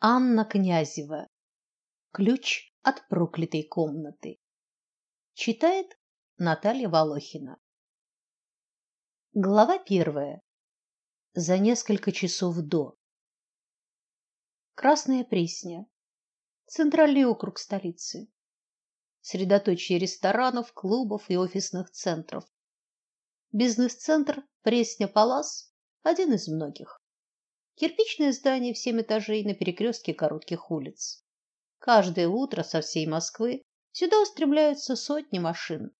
Анна Князева. Ключ от проклятой комнаты. Читает Наталья Волохина. Глава первая. За несколько часов до. Красная Пресня. Центральный округ столицы. Средоточие ресторанов, клубов и офисных центров. Бизнес-центр Пресня-Палас один из многих. Кирпичное здание в семь этажей на перекрестке коротких улиц. Каждое утро со всей Москвы сюда устремляются сотни машин.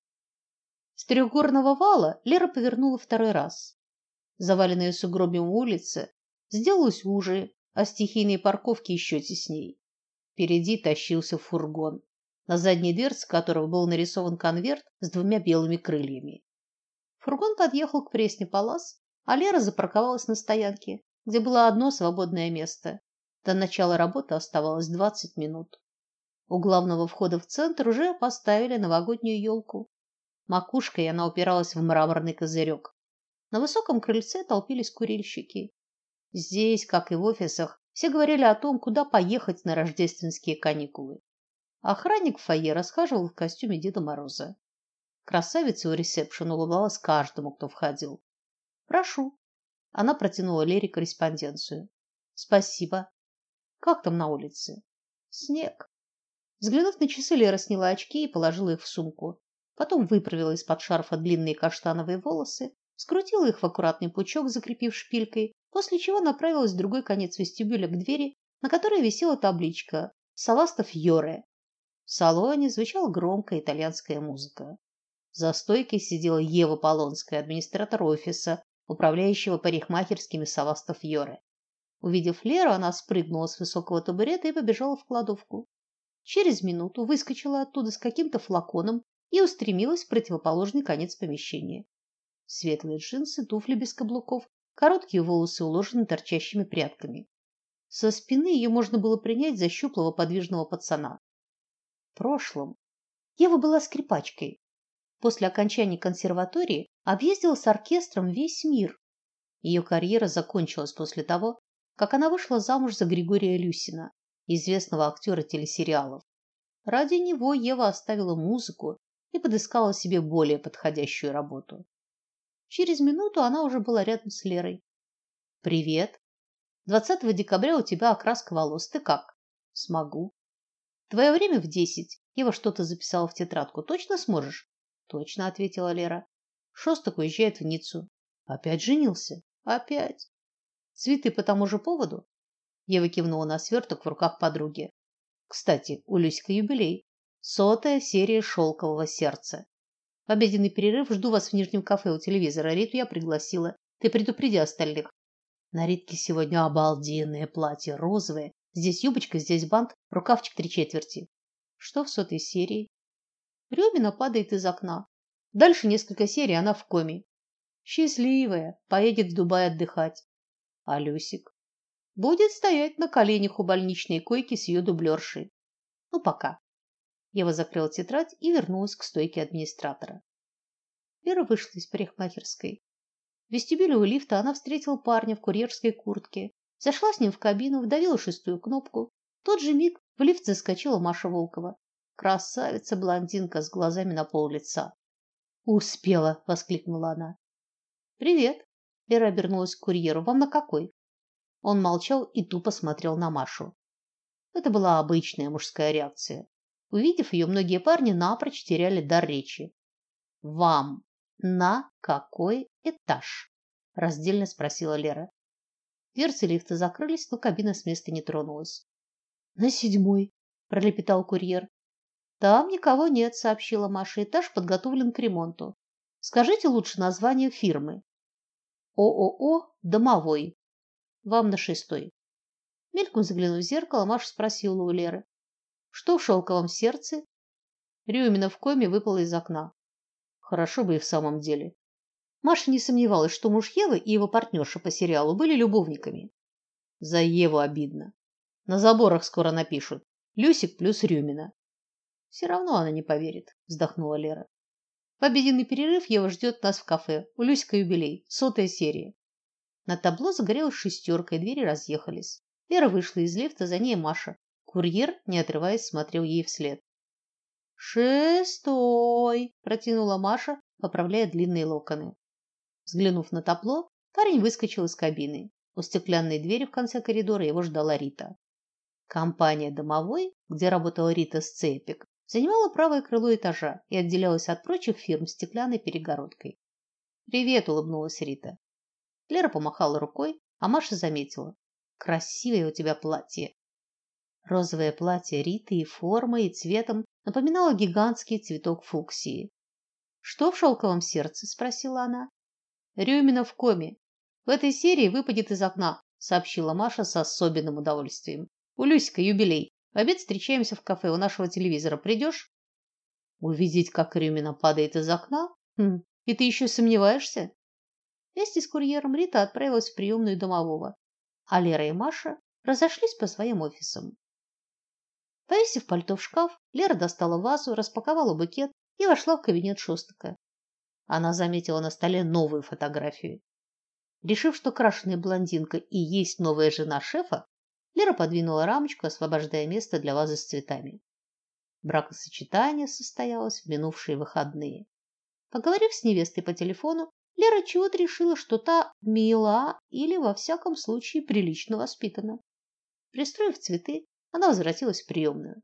С трехгорного вала Лера повернула второй раз. Заваленная сугробами улица сделалась уже, а стихийные парковки еще тесней. Впереди тащился фургон, на задней дверце которого был нарисован конверт с двумя белыми крыльями. Фургон подъехал к Пресне Палас, а Лера запарковалась на стоянке, где было одно свободное место. До начала работы оставалось двадцать минут. У главного входа в центр уже поставили новогоднюю елку. Макушкой она упиралась в мраморный козырек. На высоком крыльце толпились курильщики. Здесь, как и в офисах, все говорили о том, куда поехать на рождественские каникулы. Охранник в фойе расхаживал в костюме Деда Мороза. Красавица у ресепшена улыбалась каждому, кто входил. Прошу. Она протянула Лере корреспонденцию. Спасибо. Как там на улице? Снег. Взглянув на часы, Лера сняла очки и положила их в сумку. Потом выправила из-под шарфа длинные каштановые волосы, скрутила их в аккуратный пучок, закрепив шпилькой, после чего направилась в другой конец вестибюля к двери, на которой висела табличка «Саласта Фьоре». В салоне звучала громкая итальянская музыка. За стойкой сидела Ева Полонская, администратор офиса, управляющего парикмахерскими Саваста Фьоре. Увидев Леру, она спрыгнула с высокого табурета и побежала в кладовку. Через минуту выскочила оттуда с каким-то флаконом и устремилась в противоположный конец помещения. Светлые джинсы, туфли без каблуков, короткие волосы уложены торчащими прядками. Со спины ее можно было принять за щуплого подвижного пацана. В прошлом Ева была скрипачкой, После окончания консерватории объездила с оркестром весь мир. Ее карьера закончилась после того, как она вышла замуж за Григория Люсина, известного актера телесериалов. Ради него Ева оставила музыку и подыскала себе более подходящую работу. Через минуту она уже была рядом с Лерой. Привет. 20 декабря у тебя окраска волос. Ты как? Смогу. Твое время в десять. Ева что-то записала в тетрадку. Точно сможешь? Точно, ответила Лера. Шостак уезжает в Ниццу. Опять женился? Опять. Цветы по тому же поводу? Ева кивнула на сверток в руках подруги. Кстати, у Люська юбилей. Сотая серия шелкового сердца. В обеденный перерыв жду вас в нижнем кафе у телевизора. Риту я пригласила. Ты предупреди остальных. На Ритке сегодня обалденное платье, розовое. Здесь юбочка, здесь бант, рукавчик три четверти. Что в сотой серии? Рёмина падает из окна. Дальше несколько серий она в коме. Счастливая, поедет в Дубай отдыхать. А Люсик будет стоять на коленях у больничной койки с ее дублершей. Ну пока. Ева закрыла тетрадь и вернулась к стойке администратора. Вера вышла из парикмахерской. В вестибюле у лифта она встретила парня в курьерской куртке, зашла с ним в кабину, вдавила шестую кнопку. В тот же миг в лифт заскочила Маша Волкова. Красавица-блондинка с глазами на пол лица. Успела, воскликнула она. Привет. Лера обернулась к курьеру. Вам на какой? Он молчал и тупо смотрел на Машу. Это была обычная мужская реакция. Увидев ее, многие парни напрочь теряли дар речи. Вам на какой этаж? раздельно спросила Лера. Дверцы лифта закрылись, но кабина с места не тронулась. На седьмой, пролепетал курьер. Там никого нет, сообщила Маша. Этаж подготовлен к ремонту. Скажите лучше название фирмы. ООО Домовой. Вам на шестой. Мельком заглянув в зеркало, Маша спросила у Леры: "Что в шелковом сердце?" Рюмина в коме выпала из окна. Хорошо бы и в самом деле. Маша не сомневалась, что муж Евы и его партнерша по сериалу были любовниками. За Еву обидно. На заборах скоро напишут: Люсик плюс Рюмина. Все равно она не поверит, вздохнула Лера. В обеденный перерыв Ева ждет нас в кафе. У Люська юбилей, сотая серия. На табло загорелась шестерка, и двери разъехались. Лера вышла из лифта, за ней Маша. Курьер, не отрываясь, смотрел ей вслед. «Шестой!» – протянула Маша, поправляя длинные локоны. Взглянув на табло, парень выскочил из кабины. У стеклянной двери в конце коридора его ждала Рита. Компания «Домовой», где работала Рита Сцепик, занимала правое крыло этажа и отделялась от прочих фирм стеклянной перегородкой. «Привет!» – улыбнулась Рита. Лера помахала рукой, а Маша заметила. «Красивое у тебя платье!» Розовое платье Риты и формой, и цветом напоминало гигантский цветок фуксии. «Что в шелковом сердце?» – спросила она. «Рюмина в коме. В этой серии выпадет из окна», – сообщила Маша с особенным удовольствием. У Люсика юбилей. Обед встречаемся в кафе у нашего телевизора. Придешь? Увидеть, как Рюмина падает из окна? Хм, и ты еще сомневаешься? Вместе с курьером Рита отправилась в приемную домового, а Лера и Маша разошлись по своим офисам. Повесив пальто в шкаф, Лера достала вазу, распаковала букет и вошла в кабинет Шостака. Она заметила на столе новую фотографию. Решив, что крашеная блондинка и есть новая жена шефа, Лера подвинула рамочку, освобождая место для вазы с цветами. Бракосочетание состоялось в минувшие выходные. Поговорив с невестой по телефону, Лера чего-то решила, что та мила или, во всяком случае, прилично воспитана. Пристроив цветы, она возвратилась в приемную.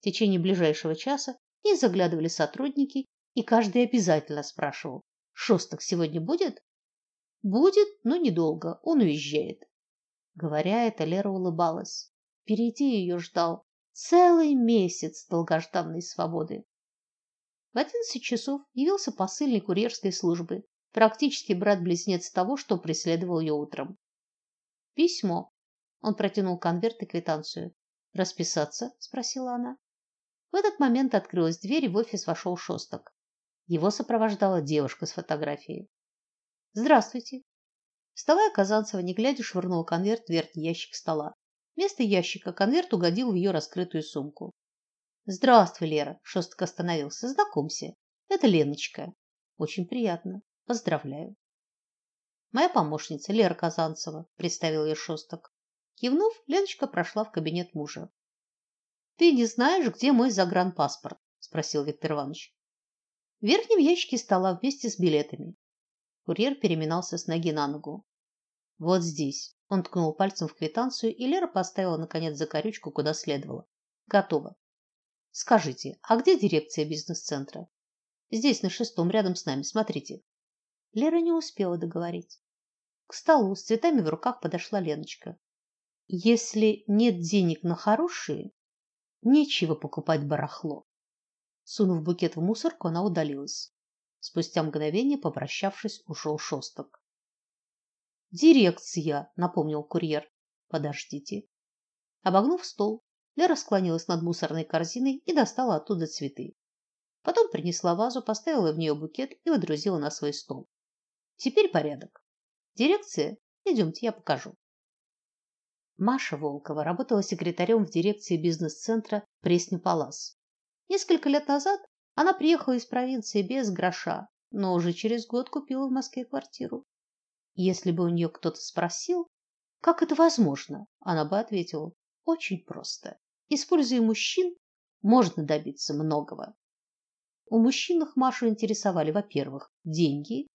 В течение ближайшего часа ей заглядывали сотрудники, и каждый обязательно спрашивал, «Шосток сегодня будет?» «Будет, но недолго, он уезжает». Говоря это, Лера улыбалась. Впереди ее ждал целый месяц долгожданной свободы. В одиннадцать часов явился посыльный курьерской службы, практически брат-близнец того, что преследовал ее утром. Письмо. Он протянул конверт и квитанцию. Расписаться? спросила она. В этот момент открылась дверь, и в офис вошел Шосток. Его сопровождала девушка с фотографией. Здравствуйте, Вставая, Казанцева, не глядя, швырнула конверт в верхний ящик стола. Вместо ящика конверт угодил в ее раскрытую сумку. Здравствуй, Лера, Шостак остановился. Знакомься. Это Леночка. Очень приятно. Поздравляю. Моя помощница Лера Казанцева, представил ее Шостак. Кивнув, Леночка прошла в кабинет мужа. Ты не знаешь, где мой загранпаспорт? спросил Виктор Иванович. В верхнем ящике стола вместе с билетами. Курьер переминался с ноги на ногу. Вот здесь. Он ткнул пальцем в квитанцию, и Лера поставила наконец закорючку куда следовало. Готово. Скажите, а где дирекция бизнес-центра? Здесь, на шестом, рядом с нами. Смотрите. Лера не успела договорить. К столу с цветами в руках подошла Леночка. Если нет денег на хорошие, нечего покупать барахло. Сунув букет в мусорку, она удалилась. Спустя мгновение, попрощавшись, ушел Шосток. Дирекция, напомнил курьер. Подождите. Обогнув стол, Лера склонилась над мусорной корзиной и достала оттуда цветы. Потом принесла вазу, поставила в нее букет и водрузила на свой стол. Теперь порядок. Дирекция? Идемте, я покажу. Маша Волкова работала секретарем в дирекции бизнес-центра Пресня Палас. Несколько лет назад она приехала из провинции без гроша, но уже через год купила в Москве квартиру. Если бы у нее кто-то спросил, как это возможно, она бы ответила: очень просто. Используя мужчин, можно добиться многого. У мужчин Машу интересовали, во-первых, деньги,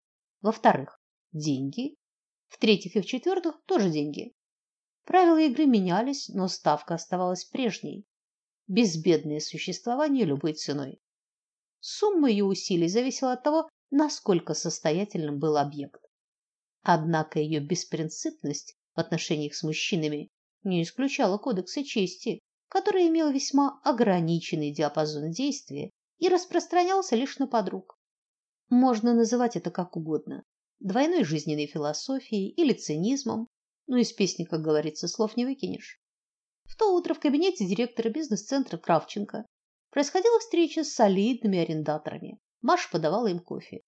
во-вторых, деньги, в-третьих и в-четвертых тоже деньги. Правила игры менялись, но ставка оставалась прежней безбедное существование любой ценой. Сумма ее усилий зависела от того, насколько состоятельным был объект. Однако ее беспринципность в отношениях с мужчинами не исключала кодекса чести, который имел весьма ограниченный диапазон действия и распространялся лишь на подруг. Можно называть это как угодно: двойной жизненной философией или цинизмом, но из песни, как говорится, слов не выкинешь. В то утро в кабинете директора бизнес-центра Кравченко происходила встреча с солидными арендаторами. Маша подавала им кофе.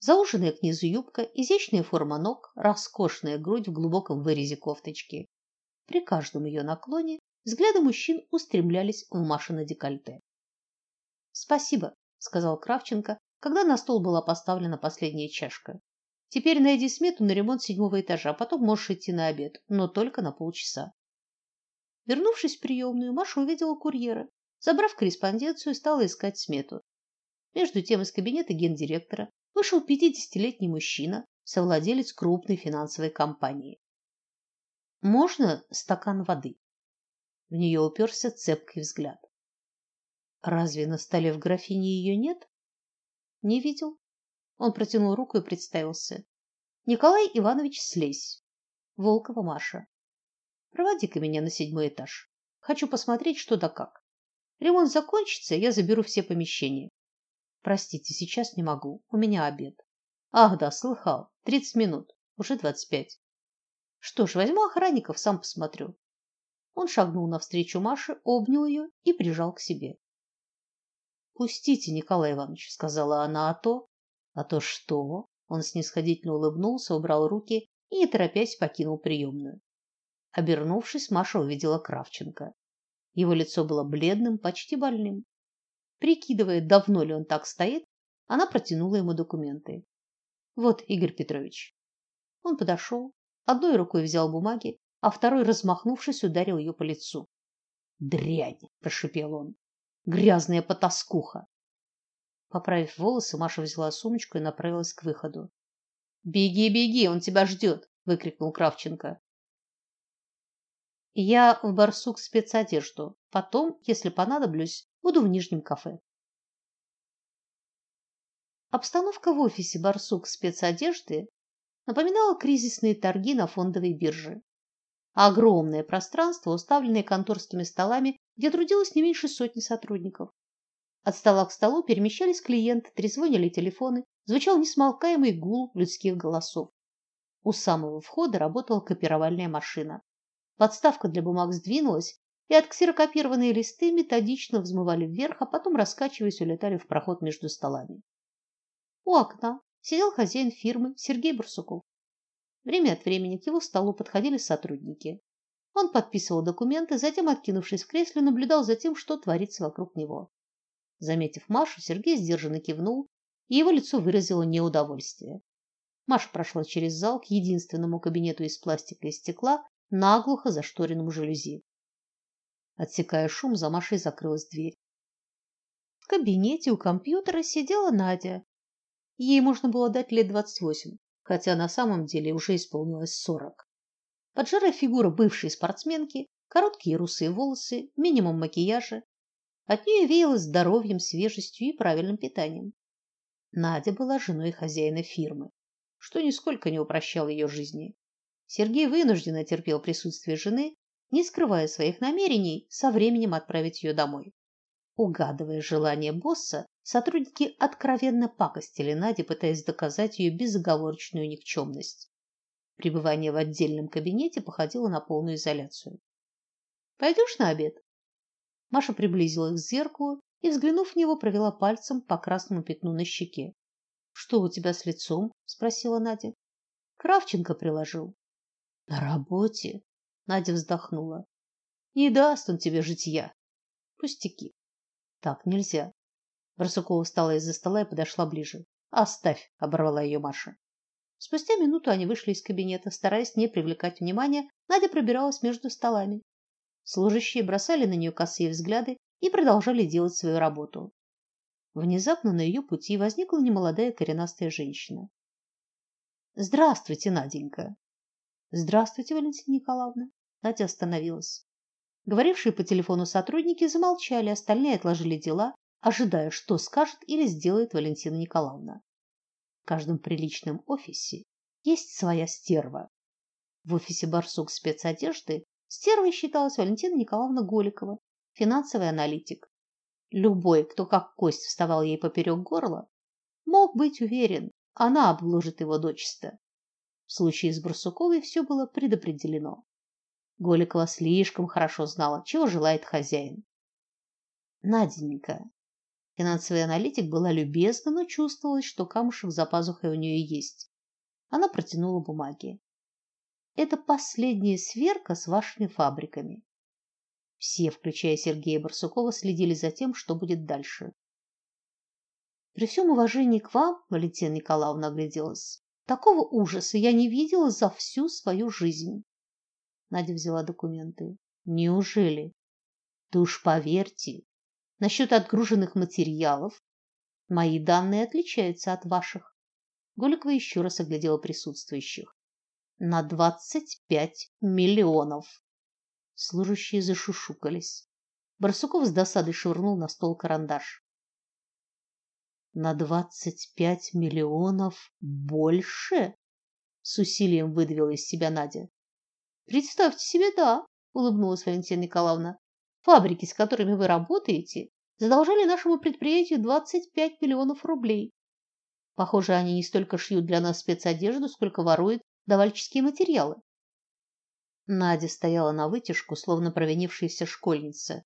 Зауженная к низу юбка, изящная форма ног, роскошная грудь в глубоком вырезе кофточки. При каждом ее наклоне взгляды мужчин устремлялись в Машино декольте. "Спасибо", сказал Кравченко, когда на стол была поставлена последняя чашка. "Теперь найди смету на ремонт седьмого этажа, потом можешь идти на обед, но только на полчаса". Вернувшись в приемную, Маша увидела курьера. Забрав корреспонденцию, стала искать смету. Между тем из кабинета гендиректора вышел пятидесятилетний мужчина, совладелец крупной финансовой компании. Можно стакан воды? В нее уперся цепкий взгляд. Разве на столе в графине ее нет? Не видел. Он протянул руку и представился. Николай Иванович Слезь. Волкова Маша. Проводи-ка меня на седьмой этаж. Хочу посмотреть, что да как. Ремонт закончится, я заберу все помещения. Простите, сейчас не могу. У меня обед. Ах, да, слыхал. Тридцать минут. Уже двадцать пять. Что ж, возьму охранников, сам посмотрю. Он шагнул навстречу Маше, обнял ее и прижал к себе. Пустите, Николай Иванович, сказала она, а то, а то что? Он снисходительно улыбнулся, убрал руки и не торопясь покинул приемную. Обернувшись, Маша увидела Кравченко. Его лицо было бледным, почти больным. Прикидывая, давно ли он так стоит, она протянула ему документы. Вот, Игорь Петрович. Он подошел, одной рукой взял бумаги, а второй, размахнувшись, ударил ее по лицу. "Дрянь", прошипел он. "Грязная потаскуха". Поправив волосы, Маша взяла сумочку и направилась к выходу. "Беги, беги, он тебя ждет!» – выкрикнул Кравченко. Я в барсук спецодежду. Потом, если понадоблюсь, буду в нижнем кафе. Обстановка в офисе барсук спецодежды напоминала кризисные торги на фондовой бирже. Огромное пространство, уставленное конторскими столами, где трудилось не меньше сотни сотрудников. От стола к столу перемещались клиенты, трезвонили телефоны, звучал несмолкаемый гул людских голосов. У самого входа работала копировальная машина. Подставка для бумаг сдвинулась, и отксерокопированные листы методично взмывали вверх, а потом, раскачиваясь, улетали в проход между столами. У окна сидел хозяин фирмы Сергей Барсуков. Время от времени к его столу подходили сотрудники. Он подписывал документы, затем, откинувшись в кресле, наблюдал за тем, что творится вокруг него. Заметив Машу, Сергей сдержанно кивнул, и его лицо выразило неудовольствие. Маша прошла через зал к единственному кабинету из пластика и стекла, наглухо зашторенному жалюзи. Отсекая шум, за Машей закрылась дверь. В кабинете у компьютера сидела Надя. Ей можно было дать лет двадцать восемь, хотя на самом деле уже исполнилось сорок. Поджарая фигура бывшей спортсменки, короткие русые волосы, минимум макияжа. От нее веяло здоровьем, свежестью и правильным питанием. Надя была женой хозяина фирмы, что нисколько не упрощало ее жизни. Сергей вынужденно терпел присутствие жены, не скрывая своих намерений со временем отправить ее домой. Угадывая желание босса, сотрудники откровенно пакостили Наде, пытаясь доказать ее безоговорочную никчемность. Пребывание в отдельном кабинете походило на полную изоляцию. Пойдешь на обед? Маша приблизилась к зеркалу и, взглянув в него, провела пальцем по красному пятну на щеке. Что у тебя с лицом? спросила Надя. Кравченко приложил. На работе? Надя вздохнула. Не даст он тебе житья. Пустяки. Так нельзя. Барсукова встала из-за стола и подошла ближе. Оставь, оборвала ее Маша. Спустя минуту они вышли из кабинета, стараясь не привлекать внимания. Надя пробиралась между столами. Служащие бросали на нее косые взгляды и продолжали делать свою работу. Внезапно на ее пути возникла немолодая коренастая женщина. Здравствуйте, Наденька. Здравствуйте, Валентина Николаевна. Надя остановилась. Говорившие по телефону сотрудники замолчали, остальные отложили дела, ожидая, что скажет или сделает Валентина Николаевна. В каждом приличном офисе есть своя стерва. В офисе Барсук спецодежды стервой считалась Валентина Николаевна Голикова, финансовый аналитик. Любой, кто как кость вставал ей поперек горла, мог быть уверен, она обложит его дочисто. В случае с Барсуковой все было предопределено. Голикова слишком хорошо знала, чего желает хозяин. Наденька. Финансовый аналитик была любезна, но чувствовалось, что камушек за пазухой у нее есть. Она протянула бумаги. Это последняя сверка с вашими фабриками. Все, включая Сергея Барсукова, следили за тем, что будет дальше. При всем уважении к вам, Валентина Николаевна огляделась, Такого ужаса я не видела за всю свою жизнь. Надя взяла документы. Неужели? Да уж поверьте, насчет отгруженных материалов мои данные отличаются от ваших. Голикова еще раз оглядела присутствующих. На двадцать пять миллионов. Служащие зашушукались. Барсуков с досадой швырнул на стол карандаш. На двадцать пять миллионов больше? С усилием выдавила из себя Надя. Представьте себе, да, улыбнулась Валентина Николаевна. Фабрики, с которыми вы работаете, задолжали нашему предприятию двадцать пять миллионов рублей. Похоже, они не столько шьют для нас спецодежду, сколько воруют давальческие материалы. Надя стояла на вытяжку, словно провинившаяся школьница.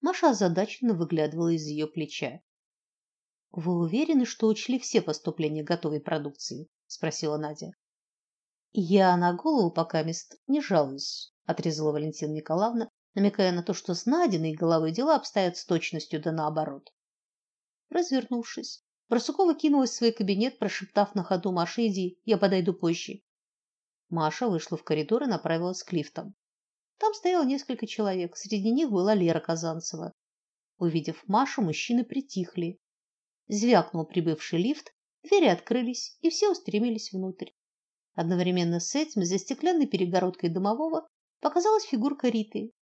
Маша озадаченно выглядывала из ее плеча. Вы уверены, что учли все поступления готовой продукции? спросила Надя. Я на голову пока мест не жалуюсь, отрезала Валентина Николаевна, намекая на то, что с Надиной головой дела обстоят с точностью да наоборот. Развернувшись, Барсукова кинулась в свой кабинет, прошептав на ходу Маше: "Иди, я подойду позже". Маша вышла в коридор и направилась к лифтам. Там стояло несколько человек, среди них была Лера Казанцева. Увидев Машу, мужчины притихли. Звякнул прибывший лифт, двери открылись, и все устремились внутрь. Одновременно с этим за стеклянной перегородкой домового показалась фигурка Риты.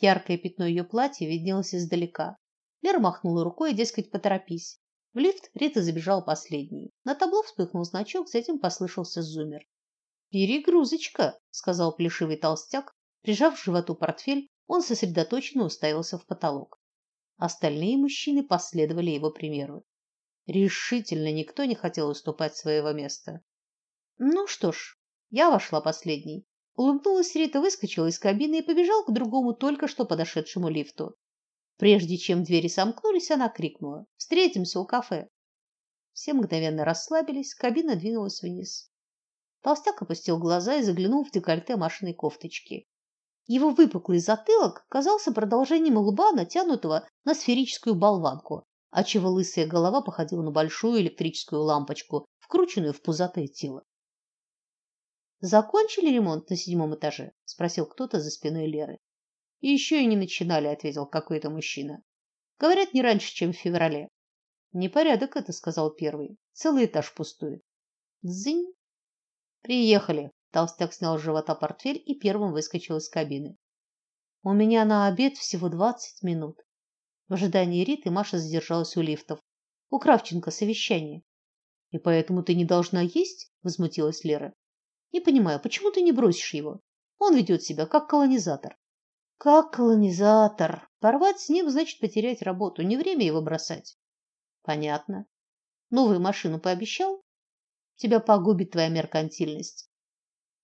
Яркое пятно ее платья виднелось издалека. Лера махнула рукой, дескать, поторопись. В лифт Рита забежала последней. На табло вспыхнул значок, затем послышался зуммер. "Перегрузочка", сказал плешивый толстяк, прижав к животу портфель, он сосредоточенно уставился в потолок. Остальные мужчины последовали его примеру. Решительно никто не хотел уступать своего места. Ну что ж, я вошла последней. Улыбнулась Рита, выскочила из кабины и побежала к другому только что подошедшему лифту. Прежде чем двери сомкнулись, она крикнула: "Встретимся у кафе". Все мгновенно расслабились, кабина двинулась вниз. Толстяк опустил глаза и заглянул в декольте Машиной кофточки. Его выпуклый затылок казался продолжением лба, натянутого на сферическую болванку, отчего лысая голова походила на большую электрическую лампочку, вкрученную в пузатое тело. Закончили ремонт на седьмом этаже, спросил кто-то за спиной Леры. И еще и не начинали, ответил какой-то мужчина. Говорят, не раньше, чем в феврале. Непорядок это, сказал первый. Целый этаж пустует. Дзынь. Приехали. Толстяк снял с живота портфель и первым выскочил из кабины. У меня на обед всего двадцать минут. В ожидании Риты Маша задержалась у лифтов. У Кравченко совещание. И поэтому ты не должна есть? возмутилась Лера. Не понимаю, почему ты не бросишь его? Он ведет себя как колонизатор. Как колонизатор. Порвать с ним значит потерять работу, не время его бросать. Понятно. Новую машину пообещал? Тебя погубит твоя меркантильность.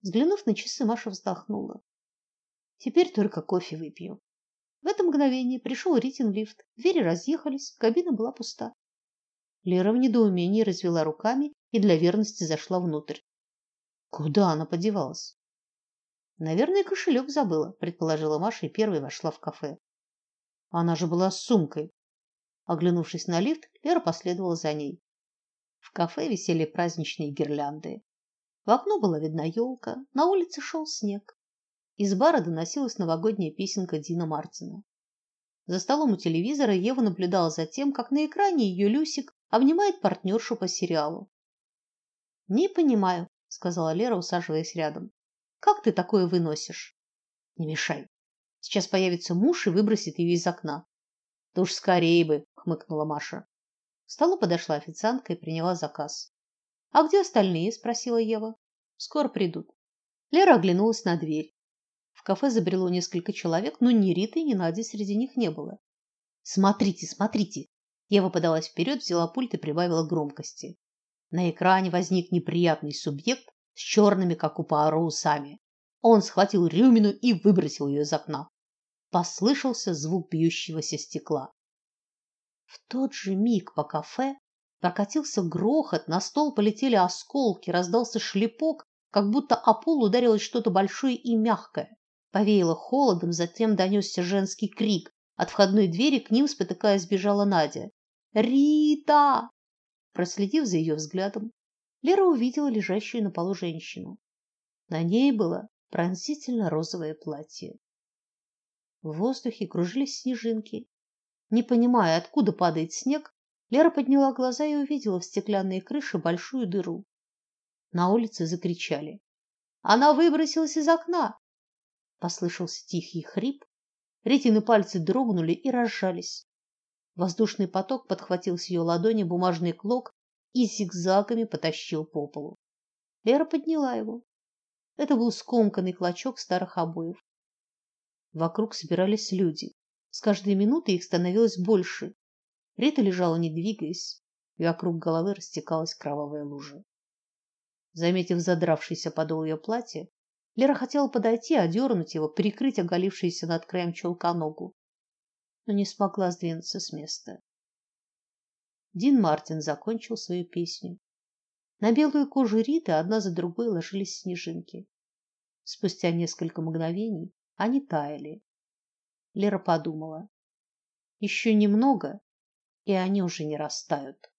Взглянув на часы, Маша вздохнула. Теперь только кофе выпью. В это мгновение пришел Ритин лифт. Двери разъехались, кабина была пуста. Лера в недоумении развела руками и для верности зашла внутрь. Куда она подевалась? Наверное, кошелек забыла, предположила Маша и первой вошла в кафе. Она же была с сумкой. Оглянувшись на лифт, Лера последовала за ней. В кафе висели праздничные гирлянды. В окно была видна елка, на улице шел снег. Из бара доносилась новогодняя песенка Дина Мартина. За столом у телевизора Ева наблюдала за тем, как на экране ее Люсик обнимает партнершу по сериалу. Не понимаю, сказала Лера, усаживаясь рядом. Как ты такое выносишь? Не мешай. Сейчас появится муж и выбросит ее из окна. Да уж скорее бы, хмыкнула Маша. К столу подошла официантка и приняла заказ. А где остальные? спросила Ева. Скоро придут. Лера оглянулась на дверь. В кафе забрело несколько человек, но ни Риты, ни Нади среди них не было. Смотрите, смотрите. Ева подалась вперед, взяла пульт и прибавила громкости. На экране возник неприятный субъект с черными, как у Пуаро, усами. Он схватил Рюмину и выбросил ее из окна. Послышался звук бьющегося стекла. В тот же миг по кафе прокатился грохот, на стол полетели осколки, раздался шлепок, как будто о пол ударилось что-то большое и мягкое. Повеяло холодом, затем донесся женский крик. От входной двери к ним, спотыкаясь, бежала Надя. «Рита!» Проследив за ее взглядом, Лера увидела лежащую на полу женщину. На ней было пронзительно розовое платье. В воздухе кружились снежинки. Не понимая, откуда падает снег, Лера подняла глаза и увидела в стеклянной крыше большую дыру. На улице закричали: "Она выбросилась из окна!" Послышался тихий хрип, Ритины пальцы дрогнули и разжались. Воздушный поток подхватил с ее ладони бумажный клок и зигзагами потащил по полу. Лера подняла его. Это был скомканный клочок старых обоев. Вокруг собирались люди. С каждой минутой их становилось больше. Рита лежала, не двигаясь, и вокруг головы растекалась кровавая лужа. Заметив задравшийся подол ее платья, Лера хотела подойти, одернуть его, прикрыть оголившуюся над краем чулка ногу, но не смогла сдвинуться с места. Дин Мартин закончил свою песню. На белую кожу Риты одна за другой ложились снежинки. Спустя несколько мгновений они таяли. Лера подумала: еще немного, и они уже не растают.